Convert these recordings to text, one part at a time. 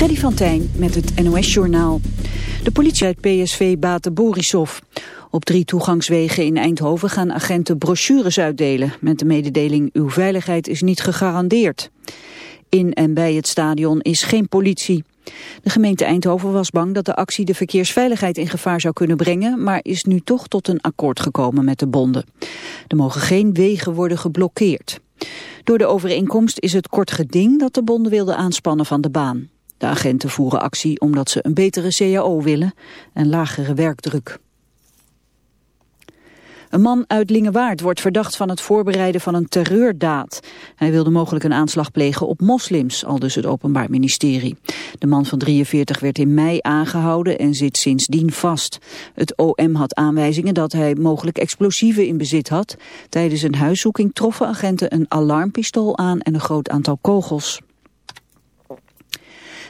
Freddy van Tijn met het NOS-journaal. De politie uit PSV Bate Borisov. Op drie toegangswegen in Eindhoven gaan agenten brochures uitdelen... met de mededeling uw veiligheid is niet gegarandeerd. In en bij het stadion is geen politie. De gemeente Eindhoven was bang dat de actie de verkeersveiligheid in gevaar zou kunnen brengen, maar is nu toch tot een akkoord gekomen met de bonden. Er mogen geen wegen worden geblokkeerd. Door de overeenkomst is het kort geding dat de bonden wilden aanspannen van de baan. De agenten voeren actie omdat ze een betere CAO willen en lagere werkdruk. Een man uit Lingewaard wordt verdacht van het voorbereiden van een terreurdaad. Hij wilde mogelijk een aanslag plegen op moslims, al dus het Openbaar Ministerie. De man van 43 werd in mei aangehouden en zit sindsdien vast. Het OM had aanwijzingen dat hij mogelijk explosieven in bezit had. Tijdens een huiszoeking troffen agenten een alarmpistool aan en een groot aantal kogels.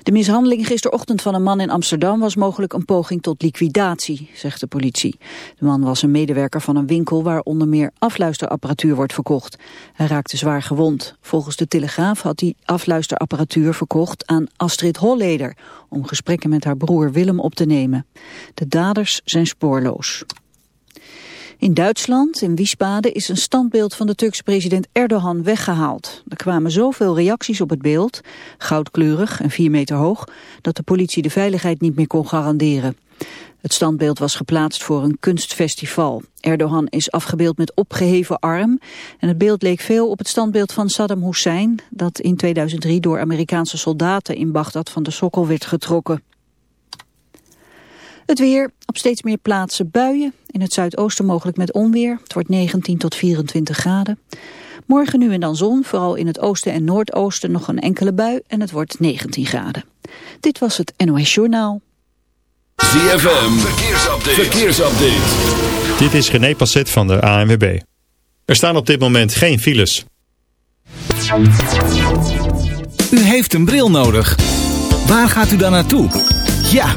De mishandeling gisterochtend van een man in Amsterdam was mogelijk een poging tot liquidatie, zegt de politie. De man was een medewerker van een winkel waar onder meer afluisterapparatuur wordt verkocht. Hij raakte zwaar gewond. Volgens de Telegraaf had hij afluisterapparatuur verkocht aan Astrid Holleder om gesprekken met haar broer Willem op te nemen. De daders zijn spoorloos. In Duitsland, in Wiesbaden, is een standbeeld van de Turkse president Erdogan weggehaald. Er kwamen zoveel reacties op het beeld, goudkleurig en vier meter hoog, dat de politie de veiligheid niet meer kon garanderen. Het standbeeld was geplaatst voor een kunstfestival. Erdogan is afgebeeld met opgeheven arm en het beeld leek veel op het standbeeld van Saddam Hussein, dat in 2003 door Amerikaanse soldaten in Bagdad van de sokkel werd getrokken. Het weer, op steeds meer plaatsen buien. In het zuidoosten mogelijk met onweer. Het wordt 19 tot 24 graden. Morgen nu en dan zon, vooral in het oosten en noordoosten nog een enkele bui. En het wordt 19 graden. Dit was het NOS Journaal. ZFM, verkeersupdate. verkeersupdate. Dit is René Passet van de ANWB. Er staan op dit moment geen files. U heeft een bril nodig. Waar gaat u dan naartoe? Ja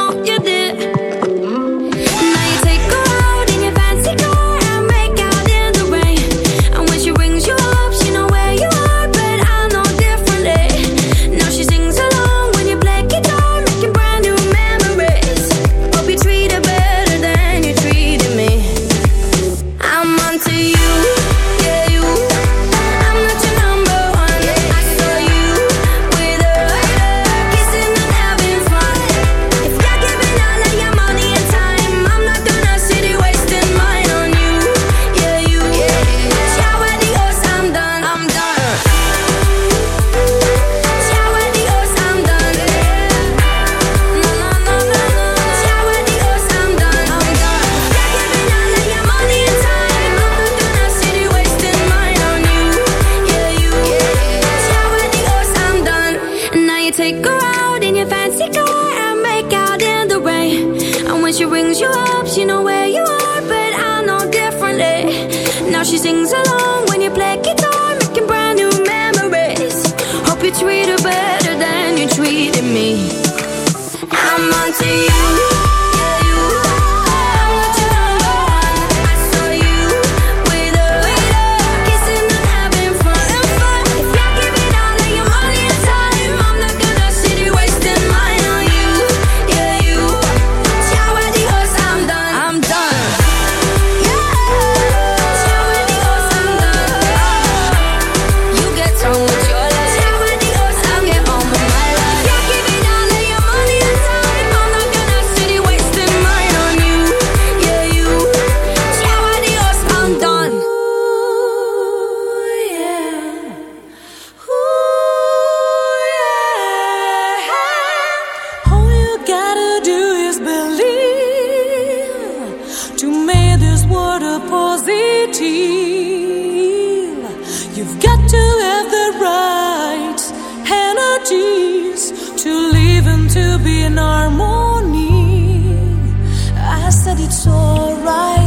right energies to live and to be in harmony. I said it's alright.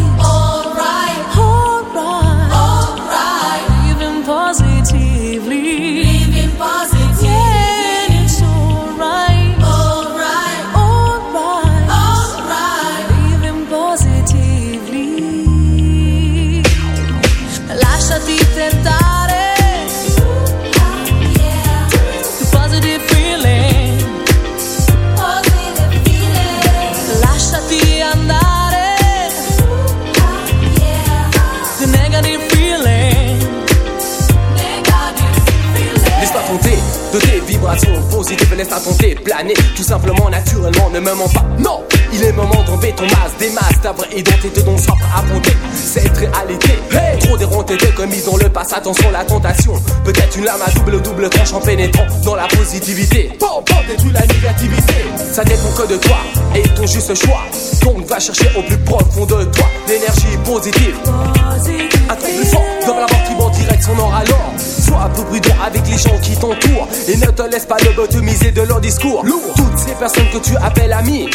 Positives, laisse-toi tenter, planer, tout simplement, naturellement, ne me mens pas. Non, il est moment d'enlever ton masque, des masques, ta vraie identité dont soif à affronter cette réalité. Hey, trop déronté de commis dans le passé, attention la tentation. Peut-être une lame à double double tranche en pénétrant dans la positivité. Bon, bon, détruis la négativité. Ça dépend que de toi et ton juste choix. Donc va chercher au plus profond de toi l'énergie positive. Un truc plus fort dans la mort son or alors. Sois un peu prudent avec les gens qui t'entourent et ne te laisse pas lobotomiser de leur discours. Toutes ces personnes que tu appelles amis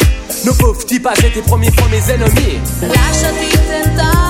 ne peuvent-ils pas être tes premiers fois mes ennemis? Lasciati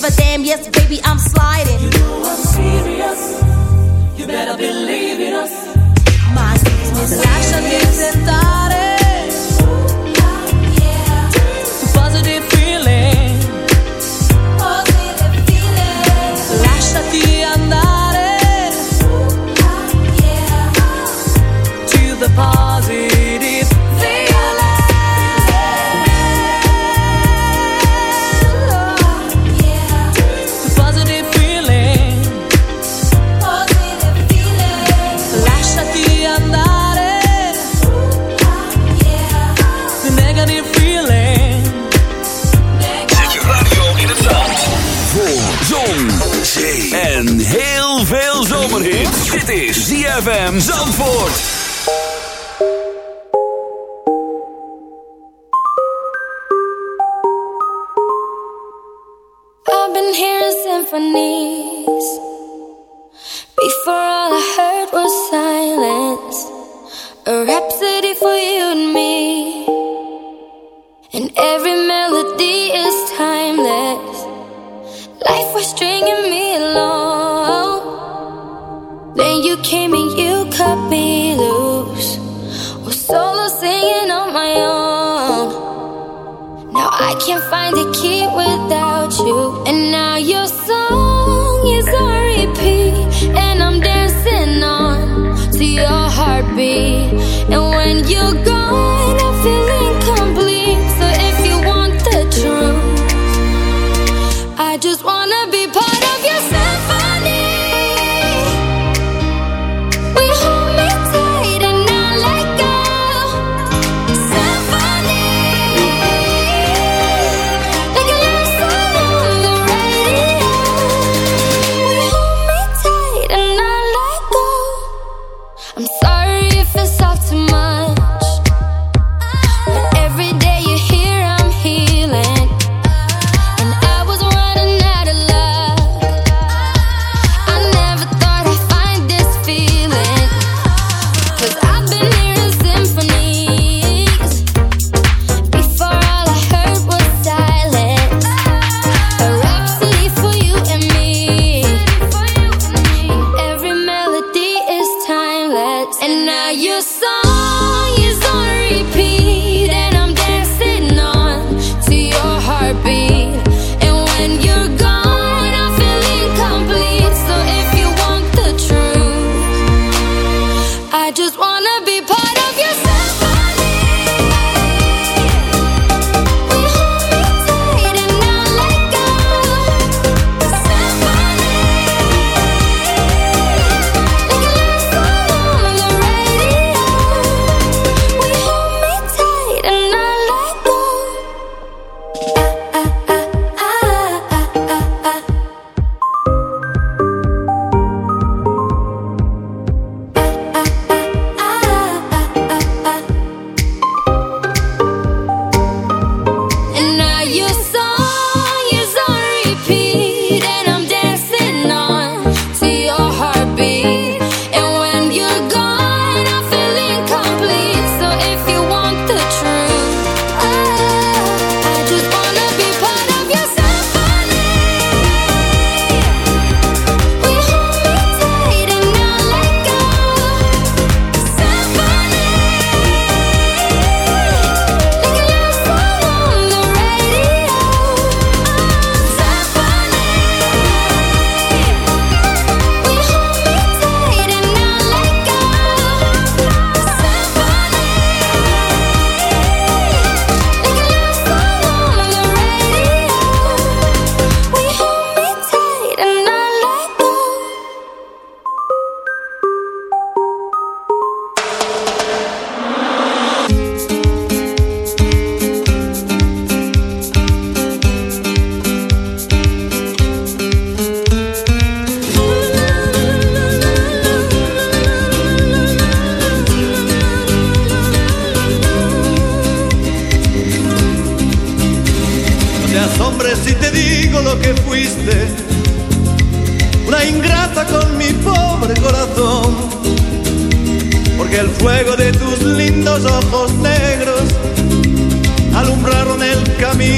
give a damn. Yes, baby, I'm sliding. You know I'm serious. You better believe in us. My name is Sasha Gibson is ZFM Zandvoort. I've been hearing symphonies. Before all I heard was silence. A rhapsody for you and me. And every melody can't find a key without you, and now you're so.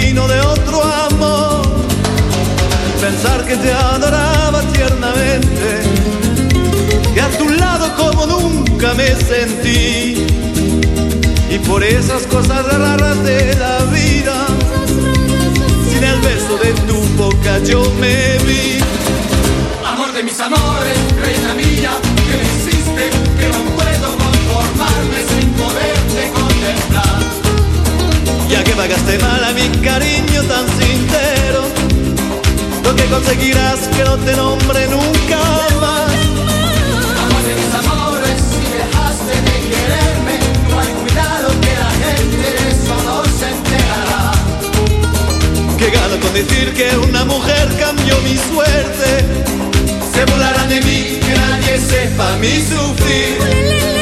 camino de otro amor. Pensar que te adoraba tiernamente, que a tu lado como nunca me sentí. Y por esas cosas raras de la vida, sin el beso de tu boca yo me vi. Amor de mis amores, reina mía, que me hiciste, que no puedo conformarme sin poderte contemplar ya que pagaste mal a mi cariño tan sincero. Lo que conseguirás que no te nombre nunca más. Amaste mis amores y dejaste de quererme. No hay cuidado que la gente de eso no se enterará. Que gano con decir que una mujer cambió mi suerte. Se burlarán de mí, que nadie sepa mi sufrir.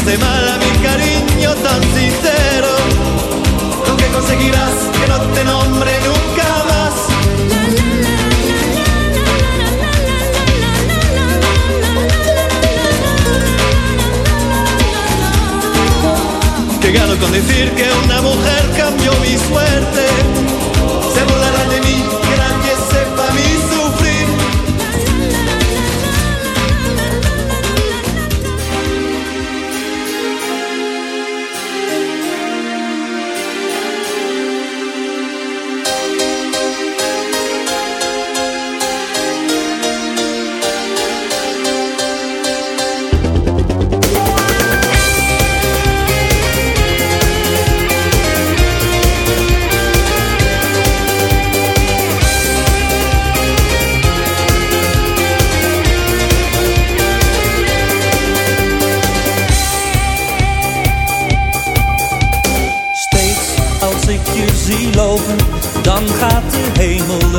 Pagaste mal a mi cariño tan sincero, lo que conseguirás que no te nombre nunca más. Que gano con decir que una mujer cambió mi suerte. Se burlarán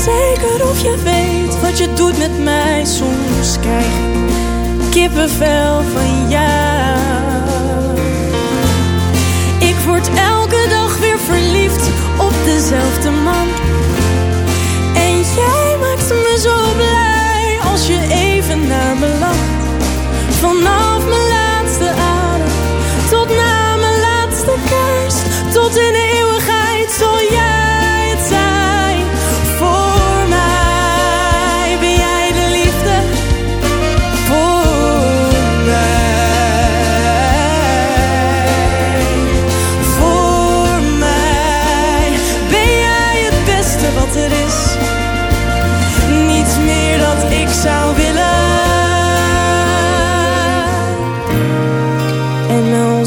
Zeker of je weet wat je doet met mij. Soms krijg ik kippenvel van jou. Ik word elke dag weer verliefd op dezelfde man.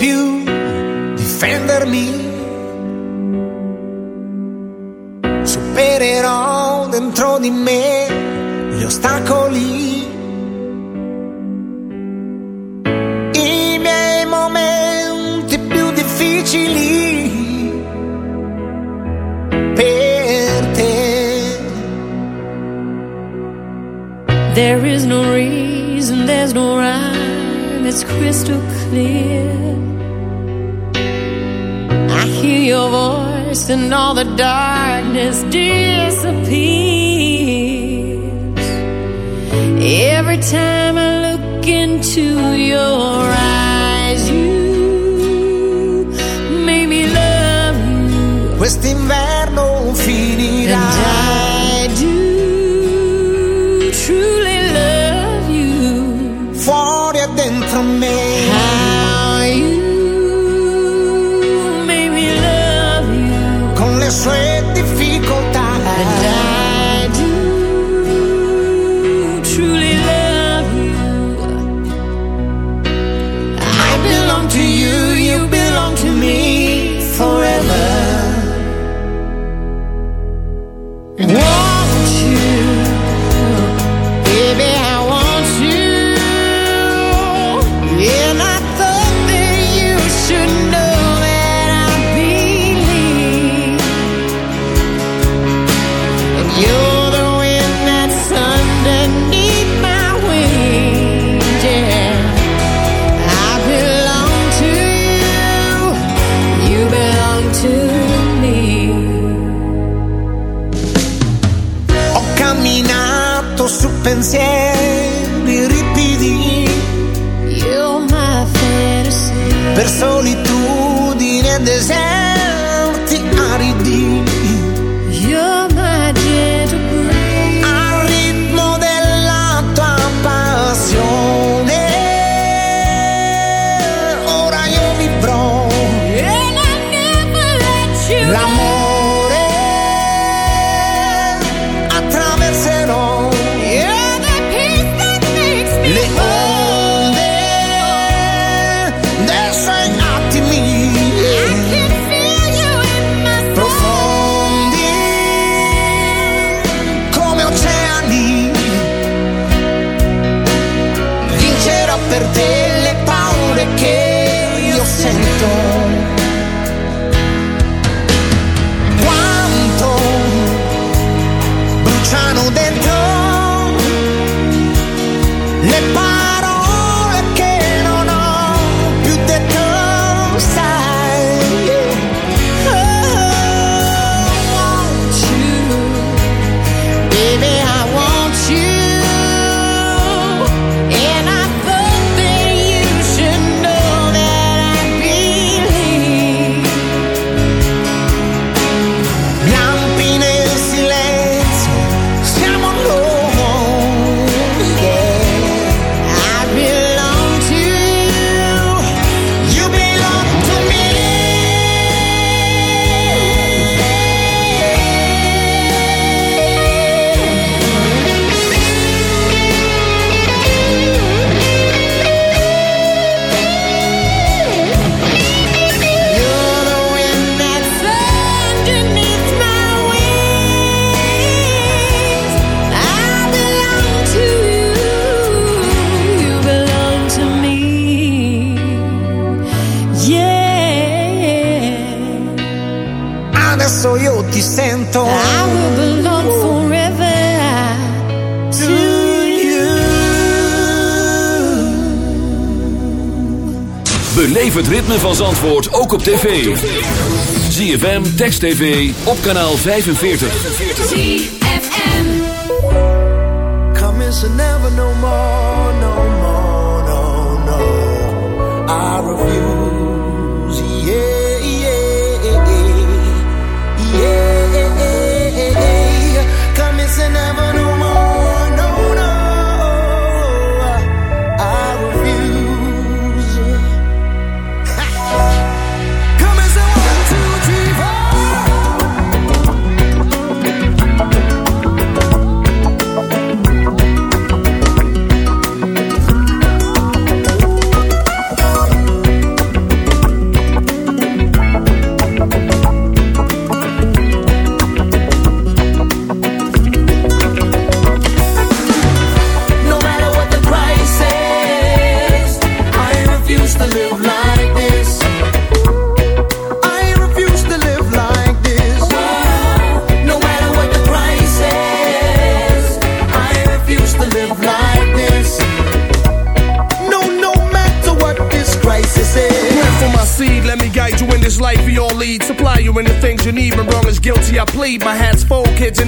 Più difendermi. Supererò dentro di me gli ostacoli. I miei momenti più difficili. Per te. There is no reason, there's no rhyme, it's crystal clear. your voice and all the darkness disappears. Every time I look into your eyes. het ritme van Zandvoort ook op tv. ZFM, Text TV, op kanaal 45. Never no more, no.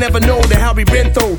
Never know the hell we been through.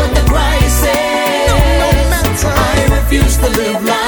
with the crisis. No, no I refuse to live life.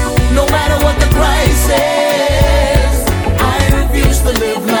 No matter what the price is, I refuse to live like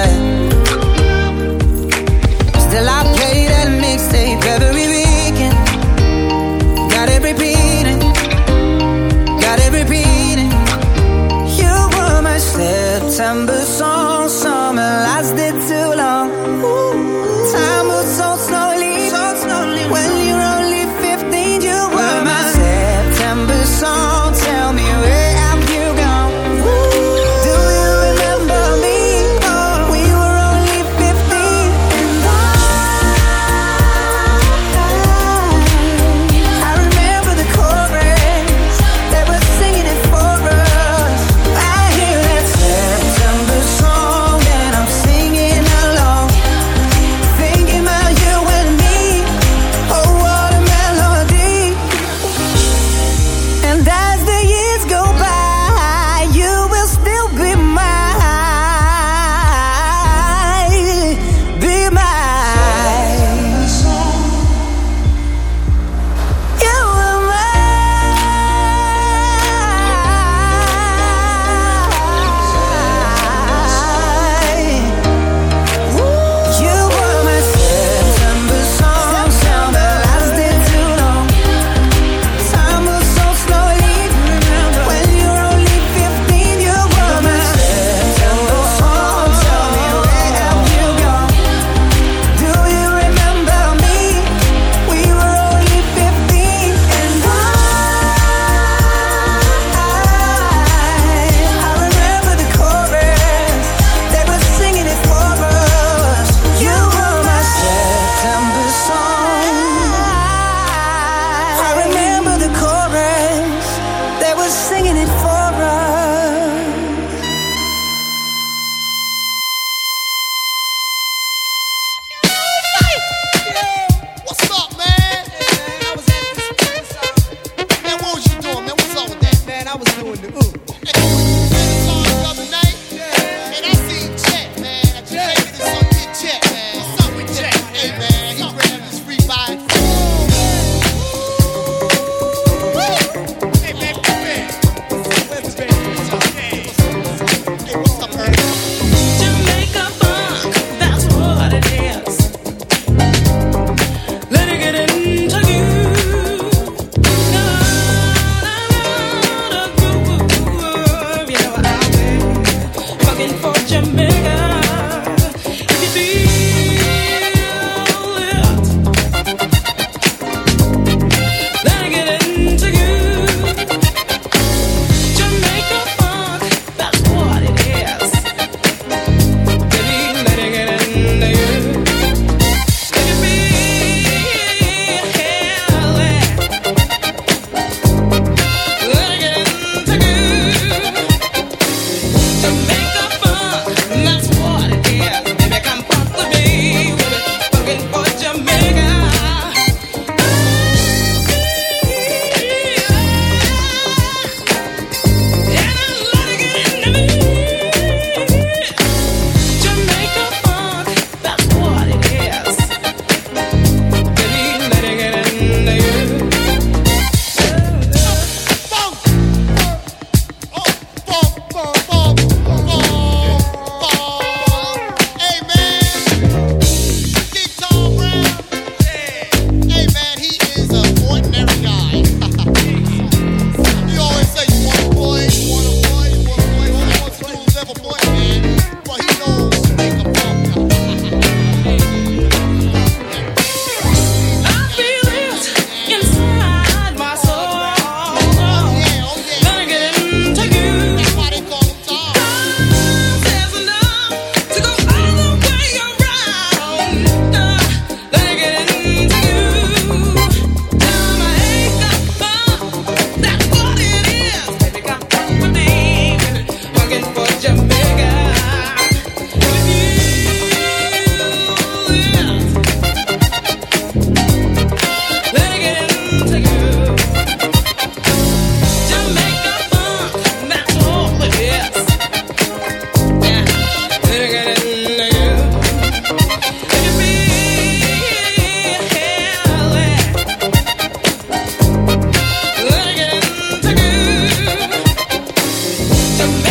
to make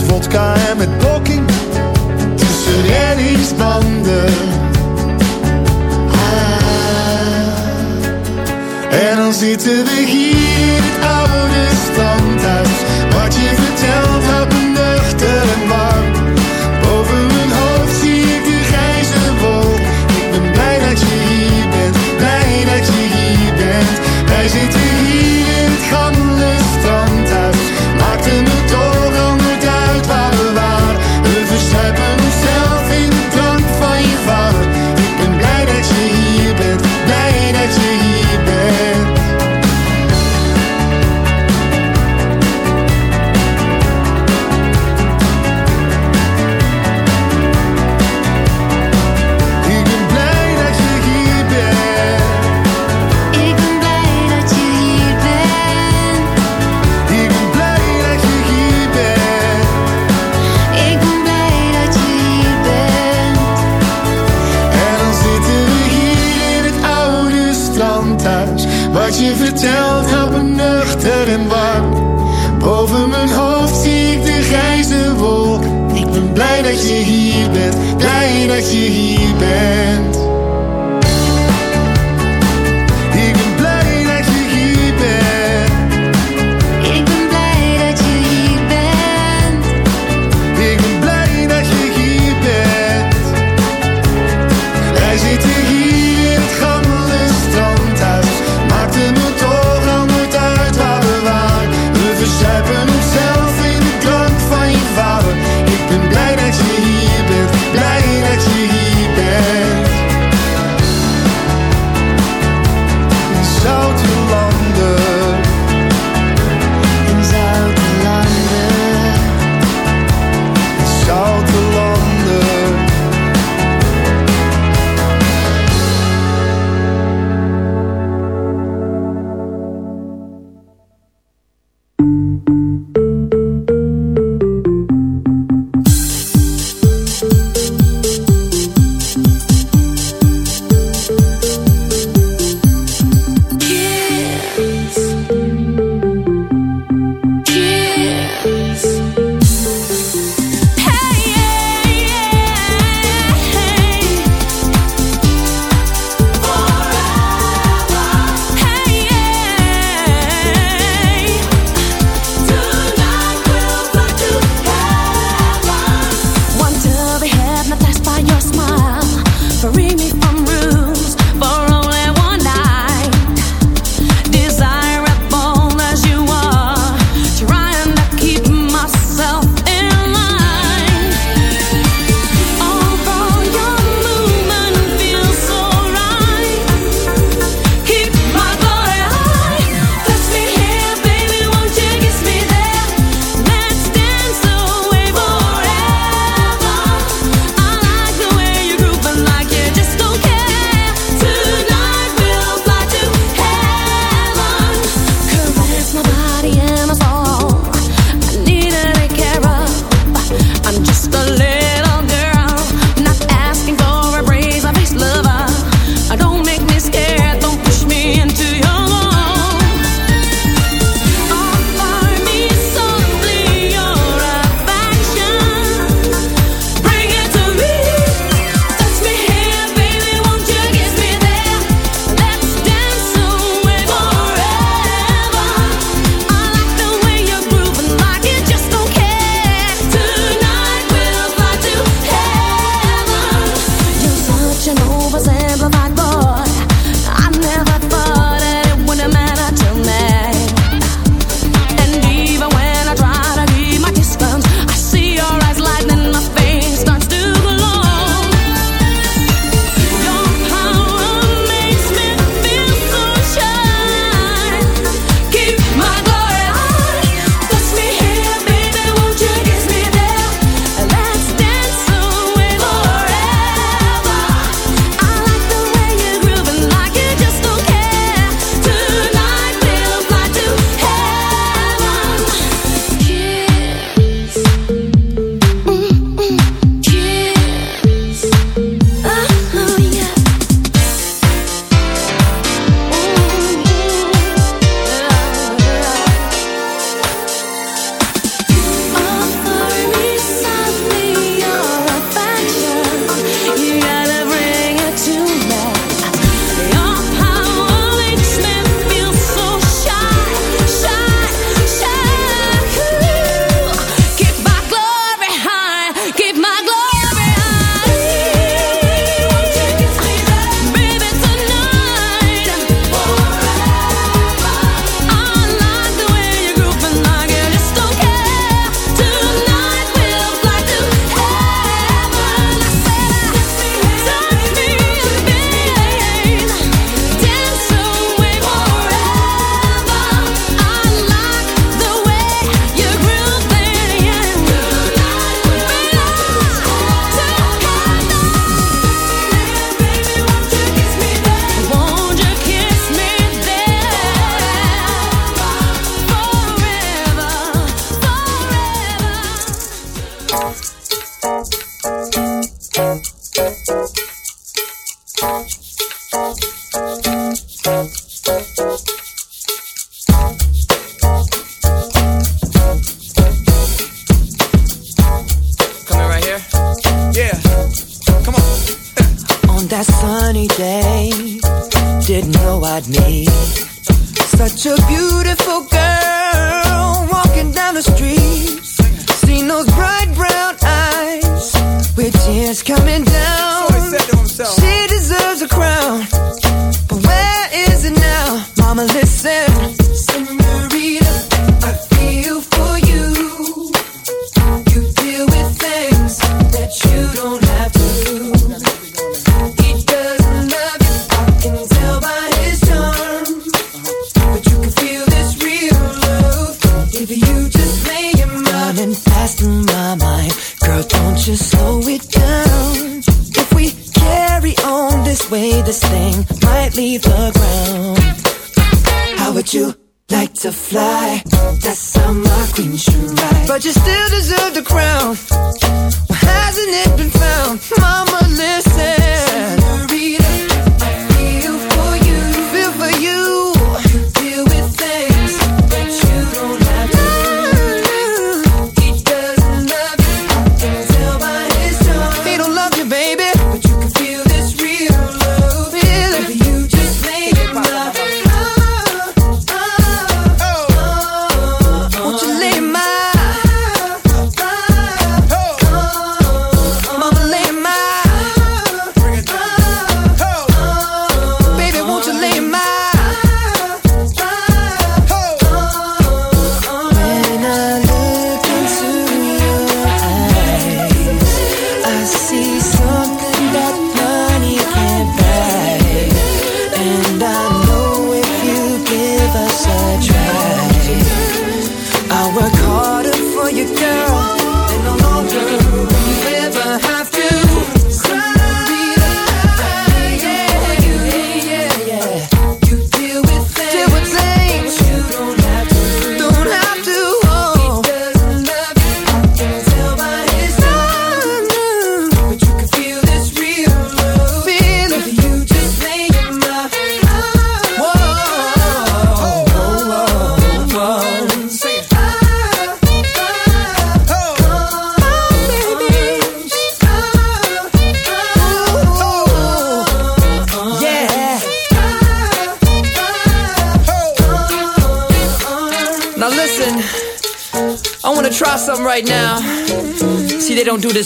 met vodka en met poking tussen reddingsbanden. Ah, en dan zitten we hier, in het oude stad.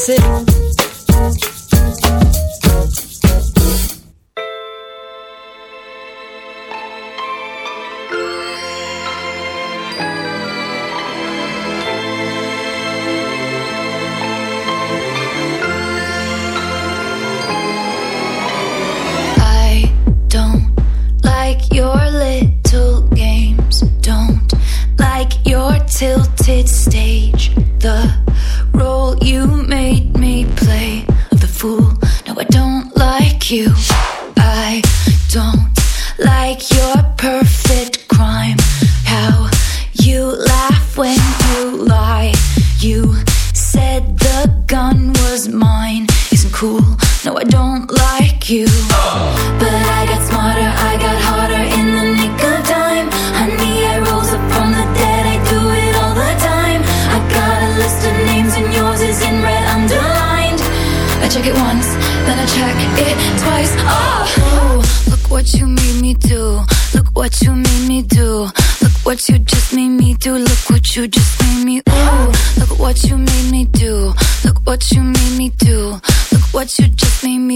That's it.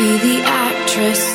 Be the actress